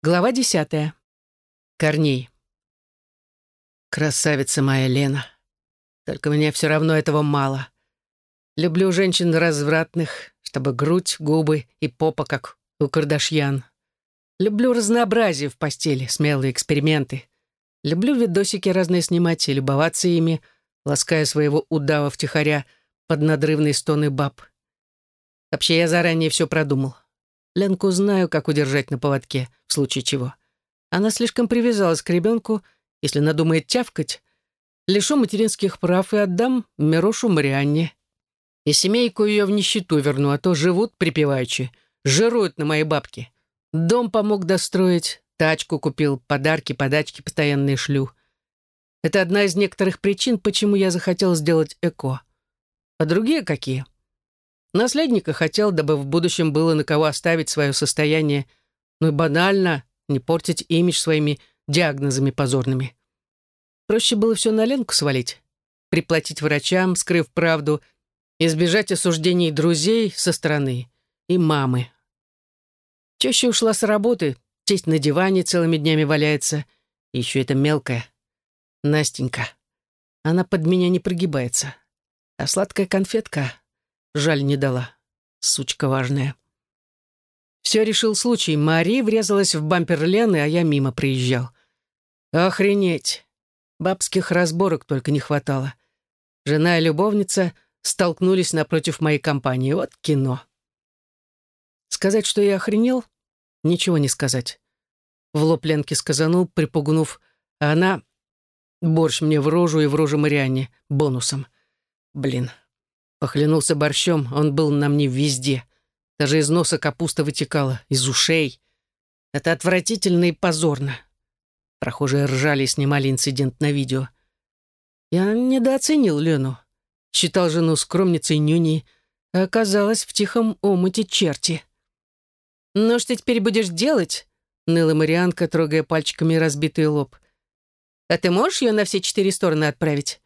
Глава десятая. Корней. Красавица моя Лена. Только мне все равно этого мало. Люблю женщин развратных, чтобы грудь, губы и попа, как у Кардашьян. Люблю разнообразие в постели, смелые эксперименты. Люблю видосики разные снимать и любоваться ими, лаская своего удава втихаря под надрывные стоны баб. Вообще, я заранее все продумал. Ленку знаю, как удержать на поводке, в случае чего. Она слишком привязалась к ребенку, если надумает тявкать, лишу материнских прав и отдам Мирошу Марианне. И семейку ее в нищету верну, а то живут припеваючи, жируют на моей бабке. Дом помог достроить, тачку купил, подарки, подачки постоянные шлю. Это одна из некоторых причин, почему я захотел сделать ЭКО. А другие какие? Наследника хотел, дабы в будущем было на кого оставить свое состояние, ну и банально не портить имидж своими диагнозами позорными. Проще было все на Ленку свалить, приплатить врачам, скрыв правду, избежать осуждений друзей со стороны и мамы. Чаще ушла с работы, тесть на диване целыми днями валяется, еще это мелкая. Настенька. Она под меня не прогибается. А сладкая конфетка Жаль, не дала. Сучка важная. Все решил случай. Мари врезалась в бампер Лены, а я мимо приезжал. Охренеть. Бабских разборок только не хватало. Жена и любовница столкнулись напротив моей компании. Вот кино. Сказать, что я охренел? Ничего не сказать. В лоб Ленке сказанул, припугнув, а она... Борщ мне в рожу и в рожу Марианне бонусом. Блин, Похленулся борщом, он был на мне везде. Даже из носа капуста вытекала, из ушей. Это отвратительно и позорно. Прохожие ржали и снимали инцидент на видео. Я недооценил Лену. Считал жену скромницей нюней, а оказалась в тихом омуте черти. «Ну что теперь будешь делать?» — ныла Марианка, трогая пальчиками разбитый лоб. «А ты можешь ее на все четыре стороны отправить?»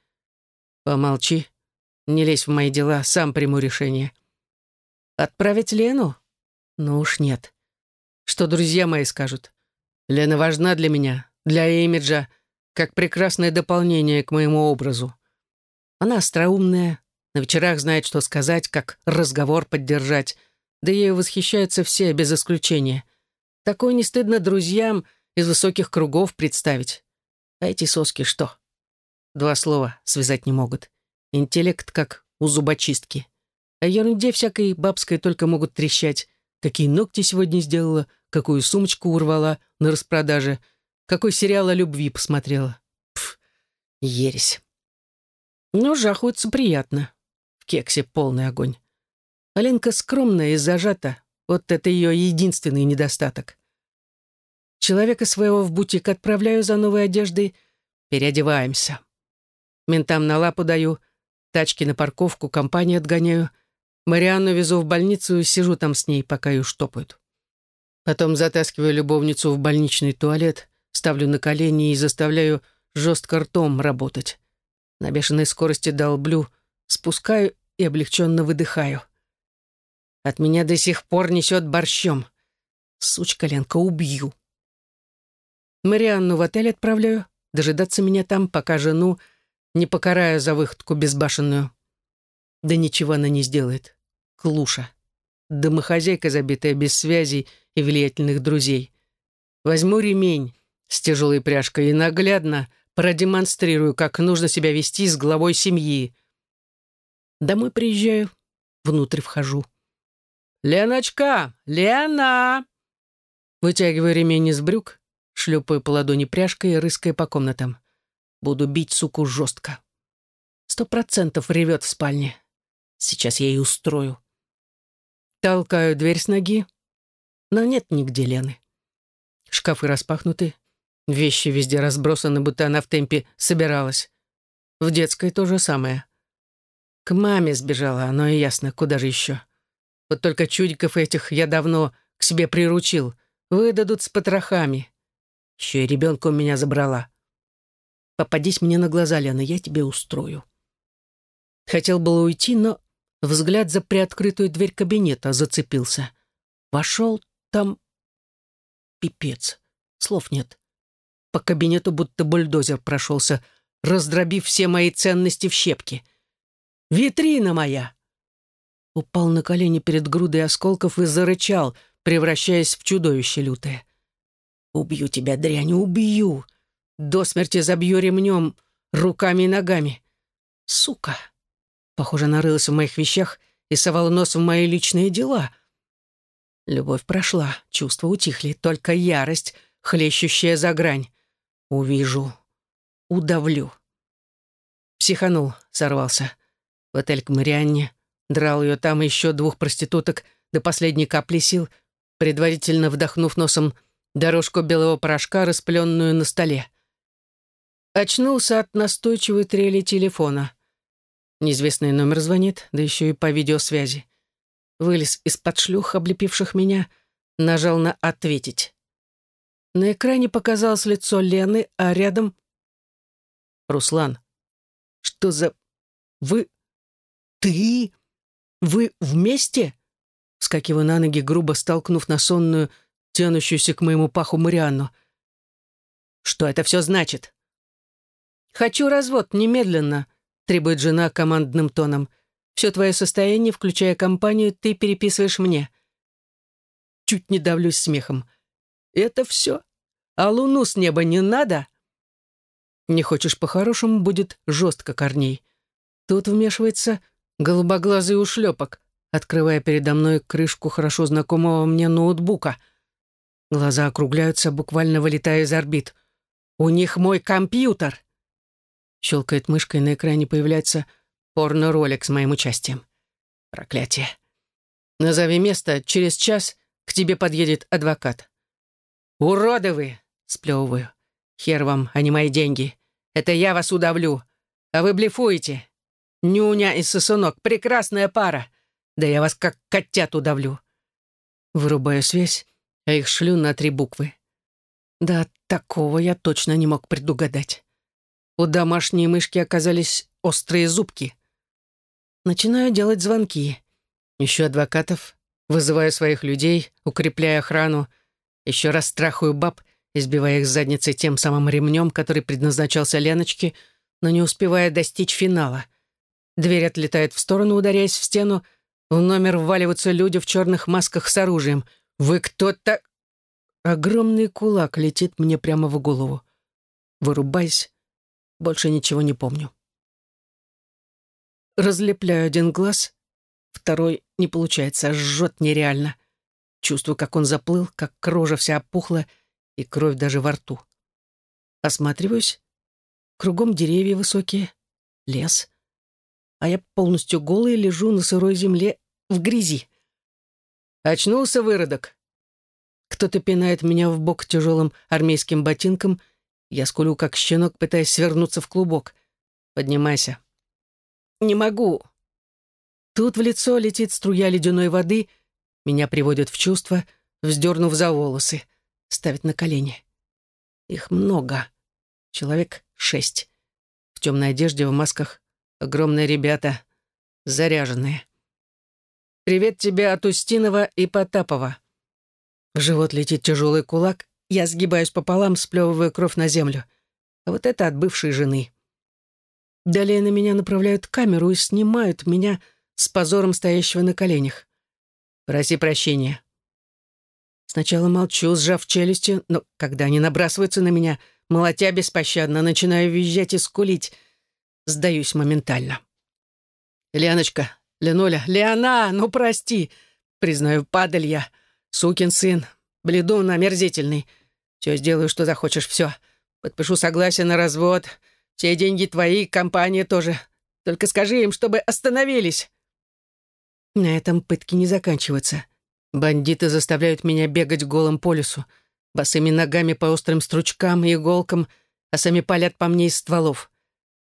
«Помолчи», не лезь в мои дела, сам приму решение. Отправить Лену? Ну уж нет. Что друзья мои скажут? Лена важна для меня, для имиджа, как прекрасное дополнение к моему образу. Она остроумная, на вечерах знает, что сказать, как разговор поддержать, да ею восхищаются все, без исключения. Такое не стыдно друзьям из высоких кругов представить. А эти соски что? Два слова связать не могут. Интеллект как у зубочистки. О ерунде всякой бабской только могут трещать. Какие ногти сегодня сделала, какую сумочку урвала на распродаже, какой сериал о любви посмотрела. Пф, ересь. Но жахуется приятно. В кексе полный огонь. Аленка скромная и зажата. Вот это ее единственный недостаток. Человека своего в бутик отправляю за новой одеждой. Переодеваемся. Ментам на лапу даю — Тачки на парковку, компанию отгоняю. Марианну везу в больницу и сижу там с ней, пока ее штопают. Потом затаскиваю любовницу в больничный туалет, ставлю на колени и заставляю жестко ртом работать. На бешеной скорости долблю, спускаю и облегченно выдыхаю. От меня до сих пор несет борщом. Сучка Ленка, убью. Марианну в отель отправляю, дожидаться меня там, пока жену не покараю за выходку безбашенную. Да ничего она не сделает. Клуша. Домохозяйка, забитая без связей и влиятельных друзей. Возьму ремень с тяжелой пряжкой и наглядно продемонстрирую, как нужно себя вести с главой семьи. Домой приезжаю, внутрь вхожу. «Леночка! Лена!» Вытягиваю ремень из брюк, шлепаю по ладони пряжкой и рыская по комнатам. Буду бить суку жестко. Сто процентов ревет в спальне. Сейчас я ей устрою. Толкаю дверь с ноги, но нет нигде Лены. Шкафы распахнуты, вещи везде разбросаны, будто она в темпе собиралась. В детской то же самое. К маме сбежала, оно и ясно, куда же еще. Вот только чудиков этих я давно к себе приручил. Выдадут с потрохами. Еще и ребенка у меня забрала. Попадись мне на глаза, Лена, я тебе устрою. Хотел было уйти, но взгляд за приоткрытую дверь кабинета зацепился. Вошел там... Пипец. Слов нет. По кабинету будто бульдозер прошелся, раздробив все мои ценности в щепки. «Витрина моя!» Упал на колени перед грудой осколков и зарычал, превращаясь в чудовище лютое. «Убью тебя, дрянь, убью! До смерти забью ремнем, руками и ногами! Сука!» Похоже, нарылась в моих вещах и совала нос в мои личные дела. Любовь прошла, чувства утихли, только ярость, хлещущая за грань. Увижу, удавлю. Психанул, сорвался. В отель к Марианне, драл ее там еще двух проституток до последней капли сил, предварительно вдохнув носом дорожку белого порошка, распыленную на столе. Очнулся от настойчивой трели телефона. Неизвестный номер звонит, да еще и по видеосвязи. Вылез из-под шлюх, облепивших меня, нажал на «ответить». На экране показалось лицо Лены, а рядом... «Руслан, что за... Вы... Ты... Вы вместе?» Вскакиваю на ноги, грубо столкнув на сонную, тянущуюся к моему паху Марианну. «Что это все значит?» «Хочу развод, немедленно», требует жена командным тоном. «Все твое состояние, включая компанию, ты переписываешь мне». Чуть не давлюсь смехом. «Это все? А луну с неба не надо?» «Не хочешь по-хорошему, будет жестко, Корней». Тут вмешивается голубоглазый ушлепок, открывая передо мной крышку хорошо знакомого мне ноутбука. Глаза округляются, буквально вылетая из орбит. «У них мой компьютер!» Щелкает мышкой, на экране появляется порно-ролик с моим участием. Проклятие. Назови место, через час к тебе подъедет адвокат. «Уроды вы!» — сплевываю. «Хер вам, а не мои деньги. Это я вас удавлю. А вы блефуете. Нюня и сосунок — прекрасная пара. Да я вас как котят удавлю». Вырубаю связь, а их шлю на три буквы. Да, такого я точно не мог предугадать. У домашней мышки оказались острые зубки. Начинаю делать звонки. Ищу адвокатов, вызываю своих людей, укрепляю охрану, еще раз страхую баб, избивая их задницей тем самым ремнем, который предназначался Леночке, но не успевая достичь финала. Дверь отлетает в сторону, ударяясь в стену. В номер вваливаются люди в черных масках с оружием. «Вы кто-то...» Огромный кулак летит мне прямо в голову. Вырубаясь, больше ничего не помню. Разлепляю один глаз, второй не получается, жжет нереально. Чувствую, как он заплыл, как рожа вся опухла и кровь даже во рту. Осматриваюсь. Кругом деревья высокие, лес. А я полностью голый лежу на сырой земле в грязи. Очнулся выродок. Кто-то пинает меня в бок тяжелым армейским ботинком — я скулю, как щенок, пытаясь свернуться в клубок. «Поднимайся». «Не могу». Тут в лицо летит струя ледяной воды, меня приводят в чувство, вздернув за волосы, ставит на колени. Их много. Человек шесть. В темной одежде, в масках. Огромные ребята, заряженные. «Привет тебе от Устинова и Потапова». В живот летит тяжелый кулак, я сгибаюсь пополам, сплевывая кровь на землю. А вот это от бывшей жены. Далее на меня направляют камеру и снимают меня с позором стоящего на коленях. Проси прощения. Сначала молчу, сжав челюсти, но когда они набрасываются на меня, молотя беспощадно, начинаю визжать и скулить. Сдаюсь моментально. «Леночка, Леноля, Леона, ну прости!» Признаю, падаль я, сукин сын, бледун омерзительный. Все сделаю, что захочешь, все. Подпишу согласие на развод. Все деньги твои, компания тоже. Только скажи им, чтобы остановились. На этом пытки не заканчиваются. Бандиты заставляют меня бегать голым по лесу, босыми ногами по острым стручкам и иголкам, а сами палят по мне из стволов.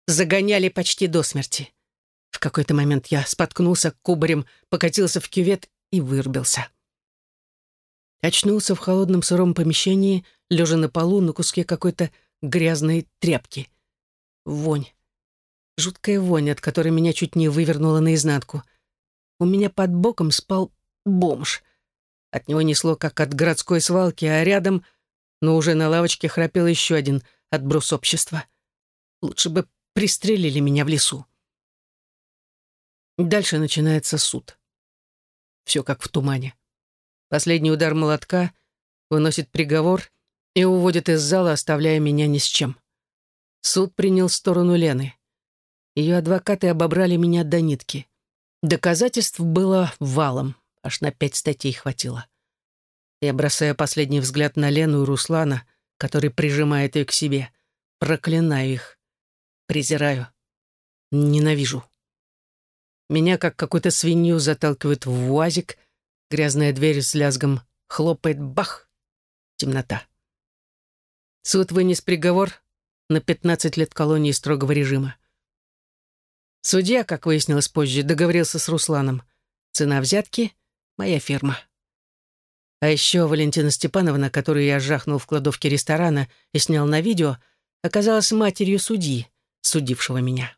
Загоняли почти до смерти. В какой-то момент я споткнулся кубарем, покатился в кювет и вырубился. Очнулся в холодном сыром помещении, лежа на полу на куске какой-то грязной тряпки. Вонь. Жуткая вонь, от которой меня чуть не вывернула наизнанку. У меня под боком спал бомж. От него несло, как от городской свалки, а рядом но уже на лавочке храпел еще один отброс общества. Лучше бы пристрелили меня в лесу. Дальше начинается суд. Все как в тумане. Последний удар молотка выносит приговор и уводит из зала, оставляя меня ни с чем. Суд принял сторону Лены. Ее адвокаты обобрали меня до нитки. Доказательств было валом, аж на пять статей хватило. Я бросаю последний взгляд на Лену и Руслана, который прижимает ее к себе. Проклинаю их. Презираю. Ненавижу. Меня, как какую-то свинью, заталкивают в уазик, грязная дверь с лязгом хлопает, бах! Темнота. Суд вынес приговор на 15 лет колонии строгого режима. Судья, как выяснилось позже, договорился с Русланом. Цена взятки — моя фирма. А еще Валентина Степановна, которую я жахнул в кладовке ресторана и снял на видео, оказалась матерью судьи, судившего меня.